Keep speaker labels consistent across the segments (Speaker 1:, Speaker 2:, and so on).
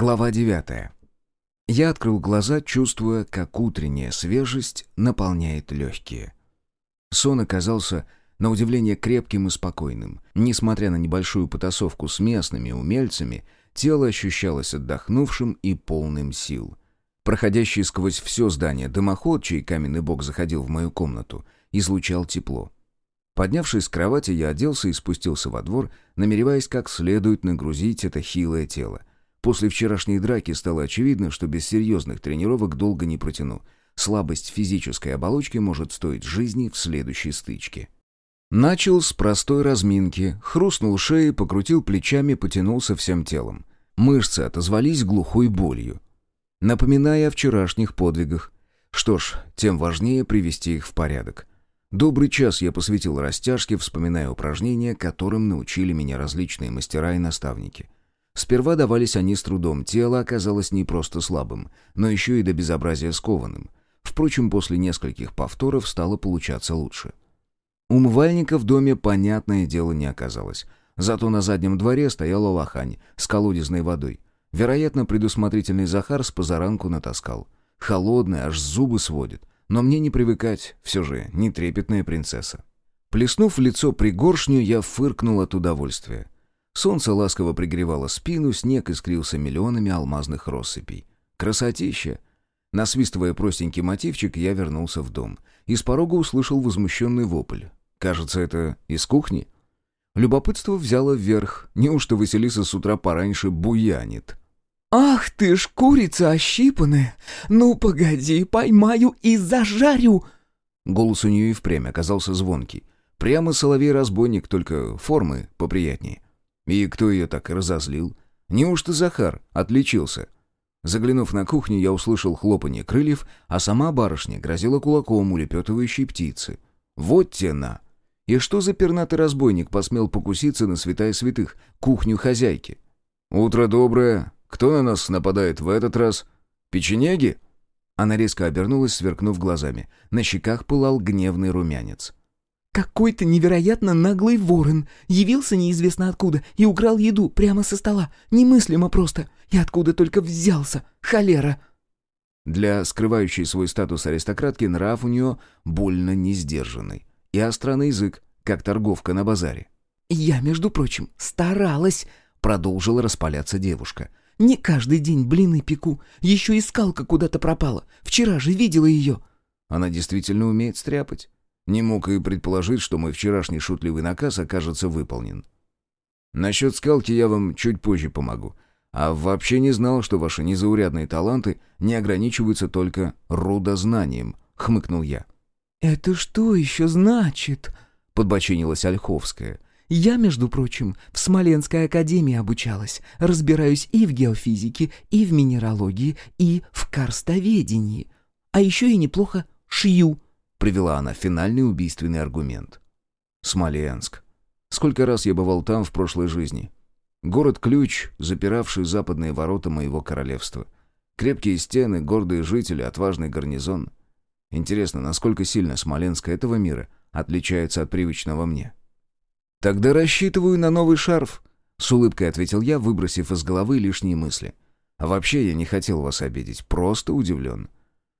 Speaker 1: Глава девятая. Я открыл глаза, чувствуя, как утренняя свежесть наполняет легкие. Сон оказался, на удивление, крепким и спокойным. Несмотря на небольшую потасовку с местными умельцами, тело ощущалось отдохнувшим и полным сил. Проходящий сквозь все здание дымоход, чей каменный бок заходил в мою комнату, излучал тепло. Поднявшись с кровати, я оделся и спустился во двор, намереваясь как следует нагрузить это хилое тело. После вчерашней драки стало очевидно, что без серьезных тренировок долго не протяну. Слабость физической оболочки может стоить жизни в следующей стычке. Начал с простой разминки, хрустнул шеей, покрутил плечами, потянулся всем телом. Мышцы отозвались глухой болью. Напоминая о вчерашних подвигах. Что ж, тем важнее привести их в порядок. Добрый час я посвятил растяжке, вспоминая упражнения, которым научили меня различные мастера и наставники — Сперва давались они с трудом, тело оказалось не просто слабым, но еще и до безобразия скованным. Впрочем, после нескольких повторов стало получаться лучше. Умывальника в доме, понятное дело, не оказалось. Зато на заднем дворе стояла лохань с колодезной водой. Вероятно, предусмотрительный Захар с позаранку натаскал. Холодная, аж зубы сводит. Но мне не привыкать, все же, не трепетная принцесса. Плеснув в лицо пригоршню, я фыркнул от удовольствия. Солнце ласково пригревало спину, снег искрился миллионами алмазных россыпей. Красотища! Насвистывая простенький мотивчик, я вернулся в дом. Из порога услышал возмущенный вопль. Кажется, это из кухни. Любопытство взяло вверх. Неужто Василиса с утра пораньше буянит?
Speaker 2: «Ах ты ж курица ощипанная! Ну, погоди, поймаю и зажарю!»
Speaker 1: Голос у нее и впрямь оказался звонкий. Прямо соловей-разбойник, только формы поприятнее. И кто ее так разозлил? Неужто Захар отличился? Заглянув на кухню, я услышал хлопанье крыльев, а сама барышня грозила кулаком улепетывающей птицы. Вот тена! И что за пернатый разбойник посмел покуситься на святая святых, кухню хозяйки? «Утро доброе. Кто на нас нападает в этот раз? Печенеги?» Она резко обернулась, сверкнув глазами. На щеках пылал гневный румянец.
Speaker 2: Какой-то невероятно наглый ворон явился неизвестно откуда и украл еду прямо со стола. Немыслимо просто. И откуда только взялся. Холера.
Speaker 1: Для скрывающей свой статус аристократки нрав у нее больно несдержанный. И остранный язык, как торговка на базаре.
Speaker 2: «Я, между прочим, старалась», — продолжила распаляться девушка. «Не каждый день блины пеку. Еще и скалка куда-то пропала. Вчера же видела ее».
Speaker 1: Она действительно умеет стряпать. Не мог и предположить, что мой вчерашний шутливый наказ окажется выполнен. Насчет скалки я вам чуть позже помогу. А вообще не знал, что ваши незаурядные таланты не ограничиваются только рудознанием, хмыкнул я.
Speaker 2: «Это что еще значит?» — подбочинилась Ольховская. «Я, между прочим, в Смоленской академии обучалась. Разбираюсь и в геофизике, и в минералогии, и в карстоведении. А еще и неплохо шью
Speaker 1: привела она финальный убийственный аргумент. Смоленск. Сколько раз я бывал там в прошлой жизни. Город-ключ, запиравший западные ворота моего королевства. Крепкие стены, гордые жители, отважный гарнизон. Интересно, насколько сильно Смоленск этого мира отличается от привычного мне. «Тогда рассчитываю на новый шарф», — с улыбкой ответил я, выбросив из головы лишние мысли. «А вообще я не хотел вас обидеть, просто удивлен.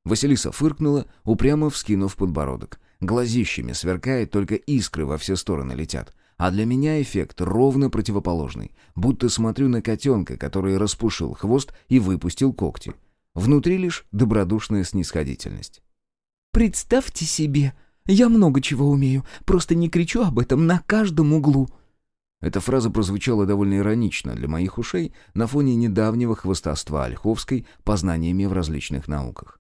Speaker 1: Василиса фыркнула, упрямо вскинув подбородок. Глазищами сверкает, только искры во все стороны летят. А для меня эффект ровно противоположный. Будто смотрю на котенка, который распушил хвост и выпустил когти. Внутри лишь добродушная снисходительность.
Speaker 2: «Представьте себе, я много чего умею, просто не кричу об этом на каждом углу».
Speaker 1: Эта фраза прозвучала довольно иронично для моих ушей на фоне недавнего хвостовства Ольховской познаниями в различных науках.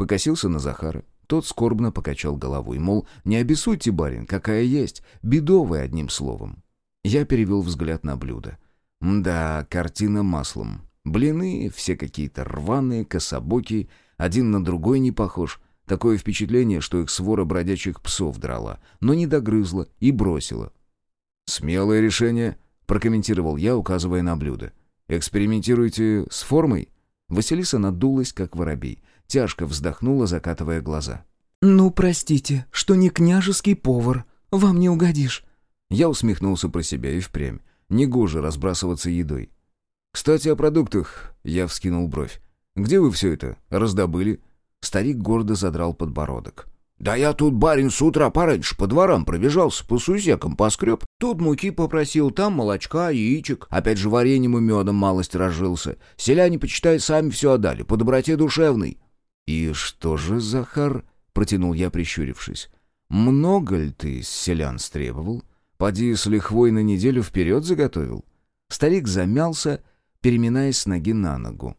Speaker 1: Покосился на Захара. Тот скорбно покачал головой, мол, не обессудьте, барин, какая есть, бедовая одним словом. Я перевел взгляд на блюдо. Да, картина маслом. Блины все какие-то рваные, кособокие, один на другой не похож. Такое впечатление, что их свора бродячих псов драла, но не догрызла и бросила. «Смелое решение», — прокомментировал я, указывая на блюдо. «Экспериментируете с формой?» Василиса надулась, как воробей. Тяжко вздохнула, закатывая глаза.
Speaker 2: «Ну, простите, что не княжеский повар. Вам не угодишь».
Speaker 1: Я усмехнулся про себя и впрямь. Негоже разбрасываться едой. «Кстати, о продуктах. Я вскинул бровь. «Где вы все это раздобыли?» Старик гордо задрал подбородок. «Да я тут, барин, с утра пораньше по дворам пробежался, по сусекам поскреб. Тут муки попросил, там молочка, яичек. Опять же вареньем и медом малость разжился. Селяне, почитай, сами все отдали, по доброте душевной». «И что же, Захар?» — протянул я, прищурившись. «Много ли ты селян стребовал? Поди с лихвой на неделю вперед заготовил?» Старик замялся, переминаясь с ноги на ногу.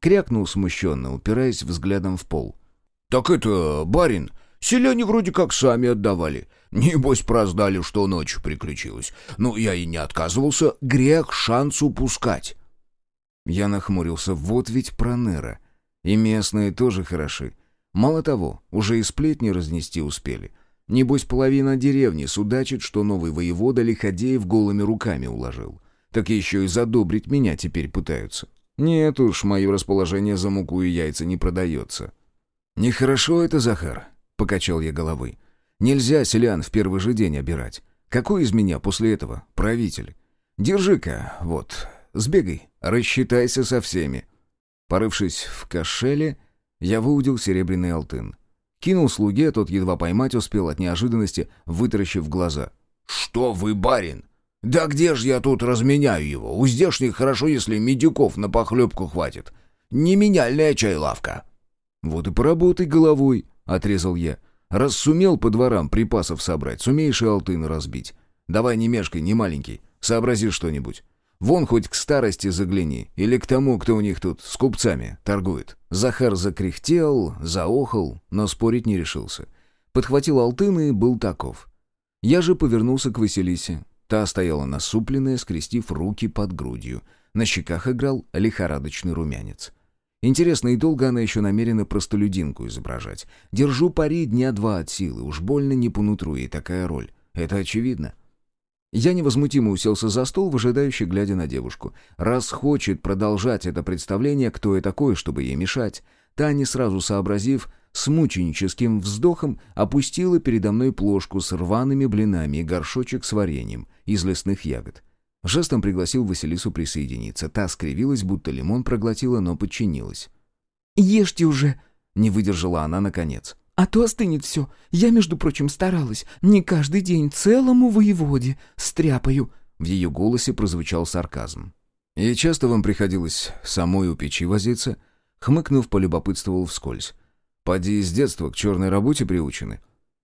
Speaker 1: Крякнул смущенно, упираясь взглядом в пол. «Так это, барин, селяне вроде как сами отдавали. Небось, проздали, что ночью приключилось. Ну, я и не отказывался, грех шанс упускать». Я нахмурился, вот ведь проныра. И местные тоже хороши. Мало того, уже и сплетни разнести успели. Небось, половина деревни судачит, что новый воевода Лиходеев голыми руками уложил. Так еще и задобрить меня теперь пытаются. Нет уж, мое расположение за муку и яйца не продается. «Нехорошо это, Захар», — покачал я головой. «Нельзя селян в первый же день обирать. Какой из меня после этого правитель? Держи-ка, вот, сбегай, рассчитайся со всеми». Порывшись в кошеле, я выудил серебряный алтын. Кинул слуге, тот едва поймать успел от неожиданности, вытаращив глаза. «Что вы, барин? Да где ж я тут разменяю его? У здешних хорошо, если медиков на похлебку хватит. Не меняльная чайлавка». «Вот и поработай головой», — отрезал я. «Раз сумел по дворам припасов собрать, сумеешь и алтын разбить. Давай не мешкай, не маленький, сообрази что-нибудь. Вон хоть к старости загляни, или к тому, кто у них тут с купцами торгует». Захар закряхтел, заохал, но спорить не решился. Подхватил алтын и был таков. Я же повернулся к Василисе. Та стояла насупленная, скрестив руки под грудью. На щеках играл лихорадочный румянец. Интересно, и долго она еще намерена простолюдинку изображать. Держу пари дня два от силы, уж больно не по нутру ей такая роль. Это очевидно. Я невозмутимо уселся за стол, выжидающий, глядя на девушку. Раз хочет продолжать это представление, кто я такой, чтобы ей мешать? Таня, сразу сообразив, с мученическим вздохом опустила передо мной плошку с рваными блинами и горшочек с вареньем из лесных ягод. Жестом пригласил Василису присоединиться. Та скривилась, будто лимон проглотила, но подчинилась.
Speaker 2: «Ешьте уже!»
Speaker 1: — не выдержала она наконец.
Speaker 2: А то остынет все. Я, между прочим, старалась. Не каждый день целому воеводе стряпаю».
Speaker 1: В ее голосе прозвучал сарказм. «И часто вам приходилось самой у печи возиться?» Хмыкнув, полюбопытствовал вскользь. «Поди с детства к черной работе приучены».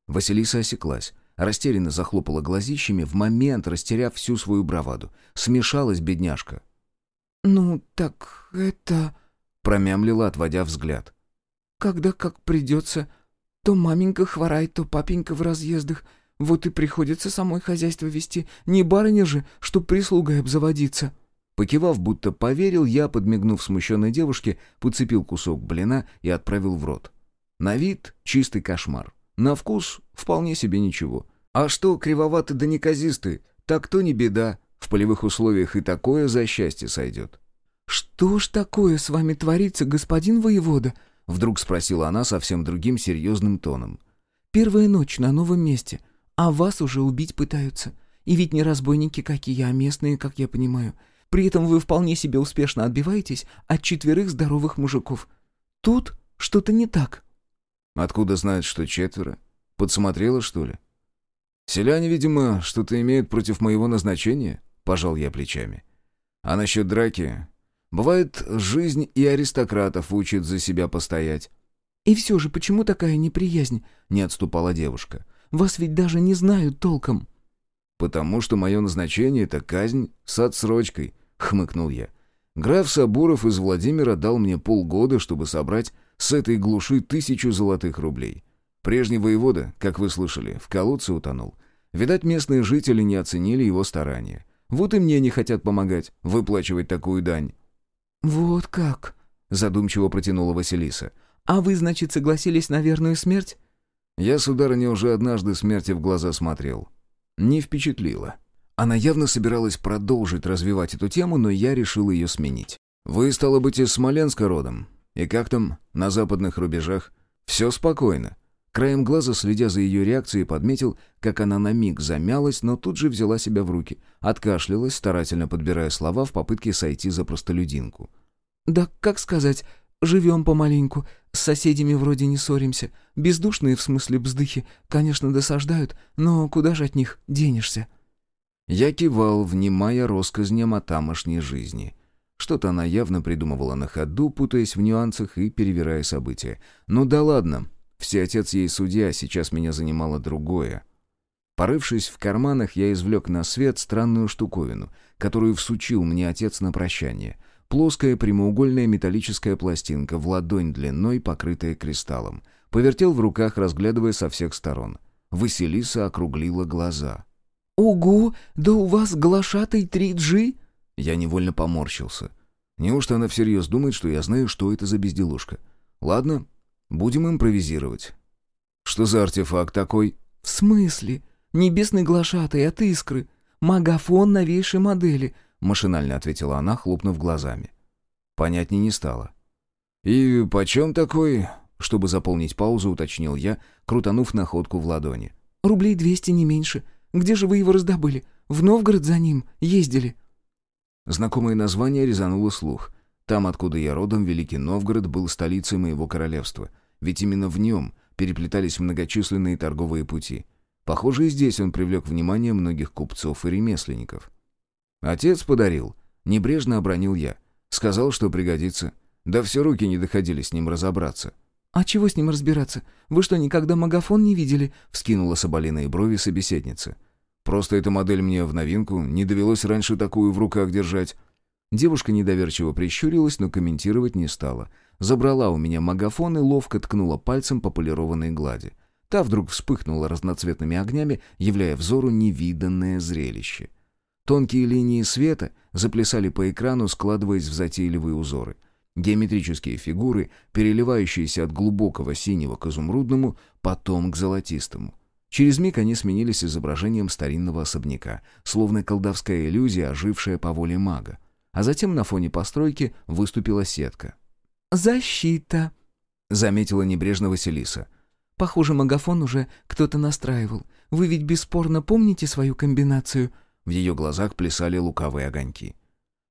Speaker 1: Василиса осеклась. Растерянно захлопала глазищами, в момент растеряв всю свою браваду. Смешалась бедняжка.
Speaker 2: «Ну, так это...»
Speaker 1: Промямлила, отводя взгляд.
Speaker 2: «Когда как придется...» То маменька хворает, то папенька в разъездах. Вот и приходится самой хозяйство вести. Не барыня же, чтоб прислугой обзаводиться».
Speaker 1: Покивав, будто поверил, я, подмигнув смущенной девушке, подцепил кусок блина и отправил в рот. На вид чистый кошмар. На вкус вполне себе ничего. А что кривоватый да неказистый, так то не беда. В полевых условиях и такое за счастье сойдет.
Speaker 2: «Что ж такое с вами творится, господин воевода?»
Speaker 1: Вдруг спросила она совсем другим серьезным тоном.
Speaker 2: «Первая ночь на новом месте, а вас уже убить пытаются. И ведь не разбойники какие, а местные, как я понимаю. При этом вы вполне себе успешно отбиваетесь от четверых здоровых мужиков. Тут что-то не так».
Speaker 1: «Откуда знать, что четверо? Подсмотрела, что ли?» «Селяне, видимо, что-то имеют против моего назначения», — пожал я плечами. «А насчет драки Бывает, жизнь и аристократов учит за себя постоять.
Speaker 2: «И все же, почему такая неприязнь?» — не отступала девушка. «Вас ведь даже не знают толком».
Speaker 1: «Потому что мое назначение — это казнь с отсрочкой», — хмыкнул я. «Граф Сабуров из Владимира дал мне полгода, чтобы собрать с этой глуши тысячу золотых рублей. Прежний воевода, как вы слышали, в колодце утонул. Видать, местные жители не оценили его старания. Вот и мне не хотят помогать выплачивать такую дань».
Speaker 2: «Вот как?» — задумчиво протянула Василиса. «А вы, значит, согласились на верную смерть?»
Speaker 1: Я, сударыня, уже однажды смерти в глаза смотрел. Не впечатлило. Она явно собиралась продолжить развивать эту тему, но я решил ее сменить. «Вы, стало быть, из Смоленска родом? И как там, на западных рубежах? Все спокойно?» Краем глаза, следя за ее реакцией, подметил, как она на миг замялась, но тут же взяла себя в руки, откашлялась, старательно подбирая слова в попытке сойти за простолюдинку.
Speaker 2: «Да как сказать, живем помаленьку, с соседями вроде не ссоримся. Бездушные, в смысле бздыхи, конечно, досаждают, но куда же от них денешься?»
Speaker 1: Я кивал, внимая россказням о тамошней жизни. Что-то она явно придумывала на ходу, путаясь в нюансах и перевирая события. «Ну да ладно, все отец ей судья, сейчас меня занимало другое». Порывшись в карманах, я извлек на свет странную штуковину, которую всучил мне отец на прощание. Плоская прямоугольная металлическая пластинка в ладонь длиной, покрытая кристаллом. Повертел в руках, разглядывая со всех сторон. Василиса округлила глаза.
Speaker 2: «Угу, да у вас глашатый 3G?»
Speaker 1: Я невольно поморщился. Неужто она всерьез думает, что я знаю, что это за безделушка? Ладно, будем импровизировать. Что за артефакт такой?
Speaker 2: «В смысле? Небесный глашатай от искры. Магафон новейшей модели», — машинально ответила она, хлопнув глазами.
Speaker 1: Понятней не стало. «И почем такой?» Чтобы заполнить паузу, уточнил я, крутанув находку в ладони.
Speaker 2: «Рублей двести, не меньше. Где же вы его раздобыли? В Новгород за ним ездили?»
Speaker 1: Знакомое название резануло слух. Там, откуда я родом, Великий Новгород был столицей моего королевства. Ведь именно в нем переплетались многочисленные торговые пути. Похоже, и здесь он привлек внимание многих купцов и ремесленников. «Отец подарил», — небрежно обронил я. Сказал, что пригодится. Да все руки не доходили с ним разобраться.
Speaker 2: «А чего с ним разбираться? Вы что, никогда магафон не видели?» — вскинула соболиные брови собеседница.
Speaker 1: «Просто эта модель мне в новинку, не довелось раньше такую в руках держать». Девушка недоверчиво прищурилась, но комментировать не стала. Забрала у меня магафон и ловко ткнула пальцем по полированной глади. Та вдруг вспыхнула разноцветными огнями, являя взору невиданное зрелище. Тонкие линии света заплясали по экрану, складываясь в затейливые узоры — Геометрические фигуры, переливающиеся от глубокого синего к изумрудному, потом к золотистому. Через миг они сменились изображением старинного особняка, словно колдовская иллюзия, ожившая по воле мага. А затем на фоне постройки выступила сетка.
Speaker 2: «Защита», —
Speaker 1: заметила небрежно Василиса.
Speaker 2: «Похоже, магафон уже кто-то настраивал. Вы ведь бесспорно помните свою комбинацию?»
Speaker 1: В ее глазах плясали лукавые огоньки.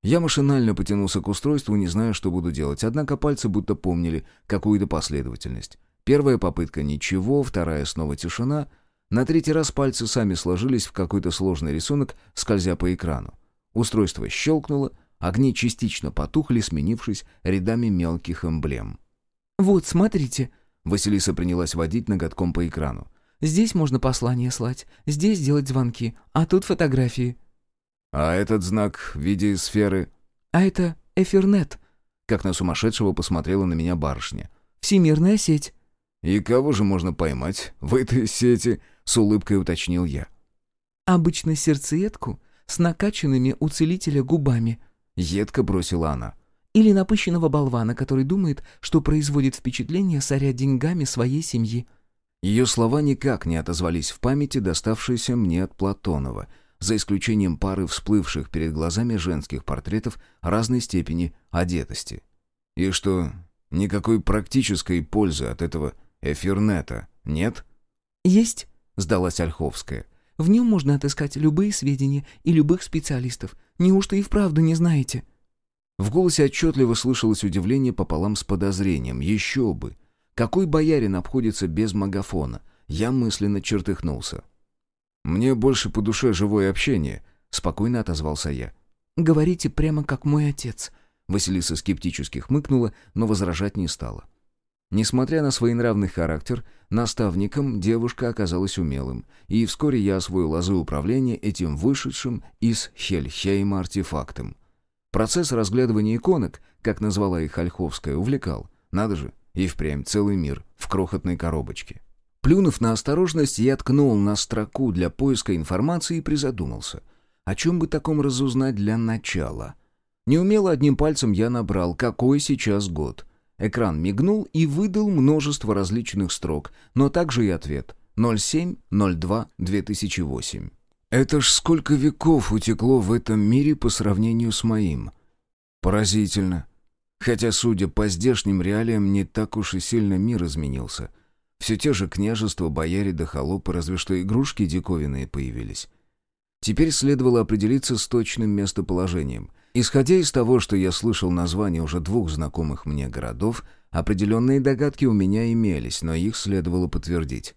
Speaker 1: Я машинально потянулся к устройству, не зная, что буду делать, однако пальцы будто помнили какую-то последовательность. Первая попытка — ничего, вторая — снова тишина. На третий раз пальцы сами сложились в какой-то сложный рисунок, скользя по экрану. Устройство щелкнуло, огни частично потухли, сменившись рядами мелких эмблем.
Speaker 2: «Вот, смотрите», —
Speaker 1: Василиса принялась водить ноготком по экрану.
Speaker 2: «Здесь можно послание слать, здесь делать звонки, а тут фотографии».
Speaker 1: «А этот знак в виде сферы?»
Speaker 2: «А это Эфирнет», —
Speaker 1: как на сумасшедшего посмотрела на меня барышня.
Speaker 2: «Всемирная сеть».
Speaker 1: «И кого же можно поймать в этой сети?» — с улыбкой уточнил я.
Speaker 2: «Обычно сердцеедку с накачанными у целителя губами», —
Speaker 1: едко бросила она.
Speaker 2: «Или напыщенного болвана, который думает, что производит впечатление, соря деньгами своей семьи».
Speaker 1: Ее слова никак не отозвались в памяти, доставшейся мне от Платонова — за исключением пары всплывших перед глазами женских портретов разной степени одетости. И что, никакой практической пользы от этого эфирнета нет?
Speaker 2: «Есть», — сдалась Ольховская. «В нем можно отыскать любые сведения и любых специалистов. Неужто и вправду не знаете?»
Speaker 1: В голосе отчетливо слышалось удивление пополам с подозрением. «Еще бы! Какой боярин обходится без магафона?» Я мысленно чертыхнулся. «Мне больше по душе живое общение», — спокойно отозвался я.
Speaker 2: «Говорите прямо как мой отец».
Speaker 1: Василиса скептически хмыкнула, но возражать не стала. Несмотря на своенравный характер, наставником девушка оказалась умелым, и вскоре я освоил азы управления этим вышедшим из Хельхейма артефактом. Процесс разглядывания иконок, как назвала их Ольховская, увлекал. Надо же, и впрямь целый мир в крохотной коробочке. Плюнув на осторожность, я ткнул на строку для поиска информации и призадумался. О чем бы таком разузнать для начала? Неумело одним пальцем я набрал, какой сейчас год. Экран мигнул и выдал множество различных строк, но также и ответ. 07-02-2008. Это ж сколько веков утекло в этом мире по сравнению с моим. Поразительно. Хотя, судя по здешним реалиям, не так уж и сильно мир изменился — все те же княжества, бояре да холопы, разве что игрушки диковинные появились. Теперь следовало определиться с точным местоположением. Исходя из того, что я слышал названия уже двух знакомых мне городов, определенные догадки у меня имелись, но их следовало подтвердить.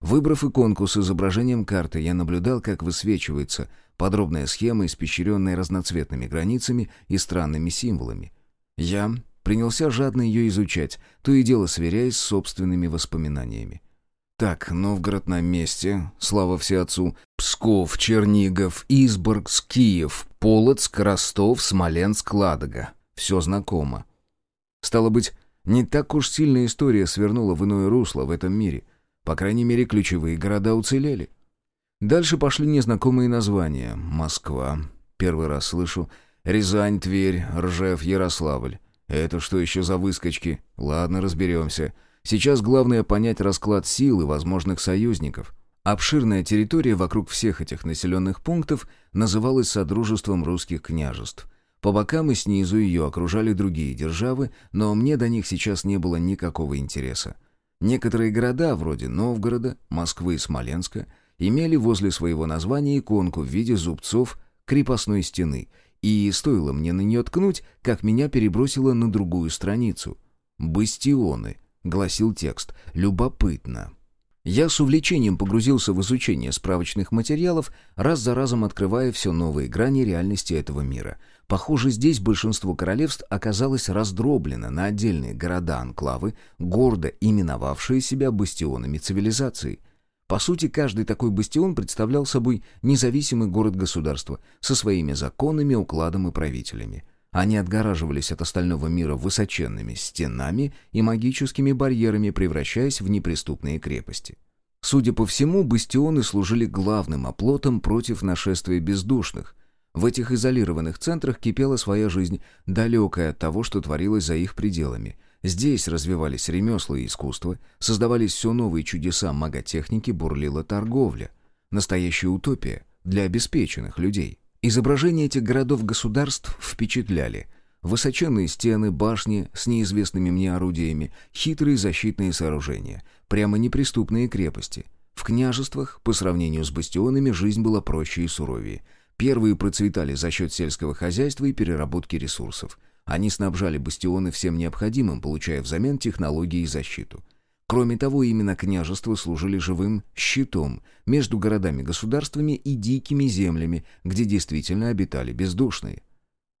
Speaker 1: Выбрав иконку с изображением карты, я наблюдал, как высвечивается подробная схема, испещренная разноцветными границами и странными символами. Я принялся жадно ее изучать, то и дело сверяясь с собственными воспоминаниями. Так, Новгород на месте, слава всеотцу, Псков, Чернигов, Изборг, Киев, Полоцк, Ростов, Смоленск, Ладога. Все знакомо. Стало быть, не так уж сильно история свернула в иное русло в этом мире. По крайней мере, ключевые города уцелели. Дальше пошли незнакомые названия. Москва. Первый раз слышу. Рязань, Тверь, Ржев, Ярославль. Это что еще за выскочки? Ладно, разберемся. Сейчас главное понять расклад сил и возможных союзников. Обширная территория вокруг всех этих населенных пунктов называлась Содружеством русских княжеств. По бокам и снизу ее окружали другие державы, но мне до них сейчас не было никакого интереса. Некоторые города, вроде Новгорода, Москвы и Смоленска, имели возле своего названия иконку в виде зубцов крепостной стены, и стоило мне на нее ткнуть, как меня перебросило на другую страницу. «Бастионы», — гласил текст. «Любопытно». Я с увлечением погрузился в изучение справочных материалов, раз за разом открывая все новые грани реальности этого мира. Похоже, здесь большинство королевств оказалось раздроблено на отдельные города-анклавы, гордо именовавшие себя бастионами цивилизации. По сути, каждый такой бастион представлял собой независимый город-государство со своими законами, укладом и правителями. Они отгораживались от остального мира высоченными стенами и магическими барьерами, превращаясь в неприступные крепости. Судя по всему, бастионы служили главным оплотом против нашествия бездушных. В этих изолированных центрах кипела своя жизнь, далекая от того, что творилось за их пределами. Здесь развивались ремесла и искусство, создавались все новые чудеса маготехники, бурлила торговля. Настоящая утопия для обеспеченных людей. Изображения этих городов-государств впечатляли. Высоченные стены, башни с неизвестными мне орудиями, хитрые защитные сооружения, прямо неприступные крепости. В княжествах, по сравнению с бастионами, жизнь была проще и суровее. Первые процветали за счет сельского хозяйства и переработки ресурсов. Они снабжали бастионы всем необходимым, получая взамен технологии и защиту. Кроме того, именно княжества служили живым щитом между городами-государствами и дикими землями, где действительно обитали бездушные.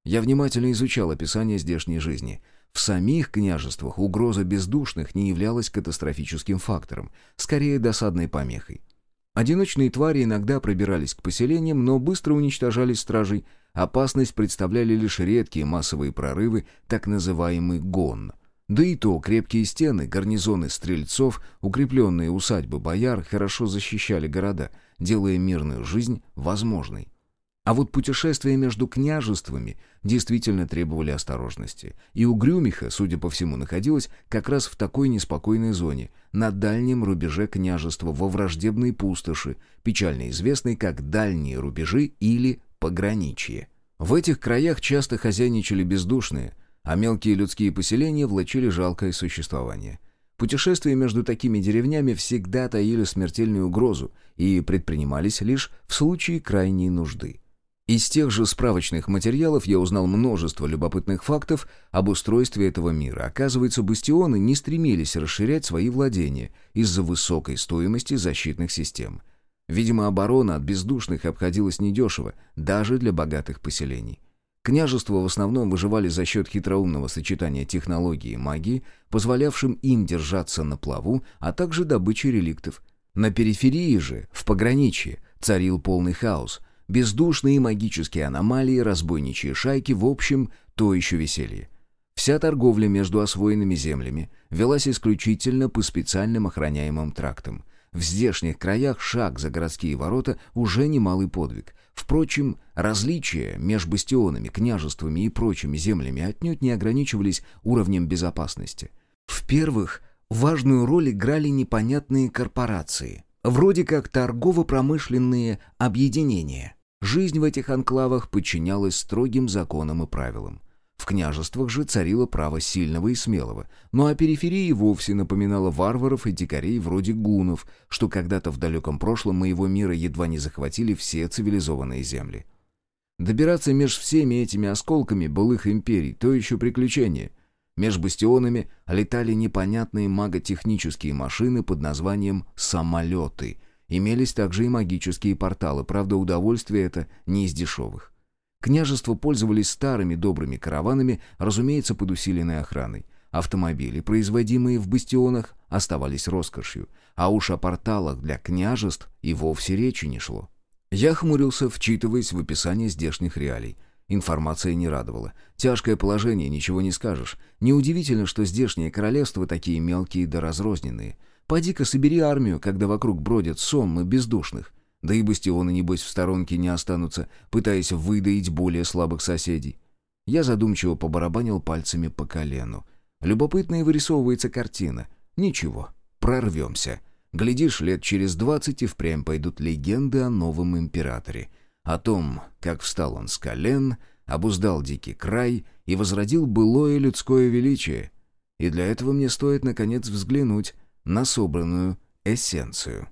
Speaker 1: Я внимательно изучал описание здешней жизни. В самих княжествах угроза бездушных не являлась катастрофическим фактором, скорее досадной помехой. Одиночные твари иногда пробирались к поселениям, но быстро уничтожались стражей. Опасность представляли лишь редкие массовые прорывы, так называемый гон – да и то крепкие стены, гарнизоны стрельцов, укрепленные усадьбы бояр хорошо защищали города, делая мирную жизнь возможной. А вот путешествия между княжествами действительно требовали осторожности. И у Грюмиха, судя по всему, находилась как раз в такой неспокойной зоне, на дальнем рубеже княжества во враждебной пустоши, печально известной как дальние рубежи или пограничье. В этих краях часто хозяйничали бездушные – а мелкие людские поселения влачили жалкое существование. Путешествия между такими деревнями всегда таили смертельную угрозу и предпринимались лишь в случае крайней нужды. Из тех же справочных материалов я узнал множество любопытных фактов об устройстве этого мира. Оказывается, бастионы не стремились расширять свои владения из-за высокой стоимости защитных систем. Видимо, оборона от бездушных обходилась недешево, даже для богатых поселений. Княжества в основном выживали за счет хитроумного сочетания технологии и магии, позволявшим им держаться на плаву, а также добычи реликтов. На периферии же, в пограничье, царил полный хаос. Бездушные магические аномалии, разбойничьи шайки, в общем, то еще веселье. Вся торговля между освоенными землями велась исключительно по специальным охраняемым трактам. В здешних краях шаг за городские ворота уже немалый подвиг. Впрочем, различия между бастионами, княжествами и прочими землями отнюдь не ограничивались уровнем безопасности. В первых важную роль играли непонятные корпорации, вроде как торгово-промышленные объединения. Жизнь в этих анклавах подчинялась строгим законам и правилам. В княжествах же царило право сильного и смелого, ну а периферия вовсе напоминала варваров и дикарей вроде гунов, что когда-то в далеком прошлом моего мира едва не захватили все цивилизованные земли. Добираться меж всеми этими осколками былых империй — то еще приключение. Меж бастионами летали непонятные маготехнические машины под названием «самолеты». Имелись также и магические порталы, правда, удовольствие это не из дешевых. Княжество пользовались старыми добрыми караванами, разумеется, под усиленной охраной. Автомобили, производимые в бастионах, оставались роскошью, а уж о порталах для княжеств и вовсе речи не шло. Я хмурился, вчитываясь в описание здешних реалий. Информация не радовала. Тяжкое положение, ничего не скажешь. Неудивительно, что здешние королевства такие мелкие да разрозненные. Поди-ка собери армию, когда вокруг бродят сонмы бездушных. Да и бастионы, небось, в сторонке не останутся, пытаясь выдаить более слабых соседей. Я задумчиво побарабанил пальцами по колену. Любопытная вырисовывается картина. Ничего, прорвемся. Глядишь, лет через двадцать и впрямь пойдут легенды о новом императоре. О том, как встал он с колен, обуздал дикий край и возродил былое людское величие. И для этого мне стоит, наконец, взглянуть на собранную эссенцию.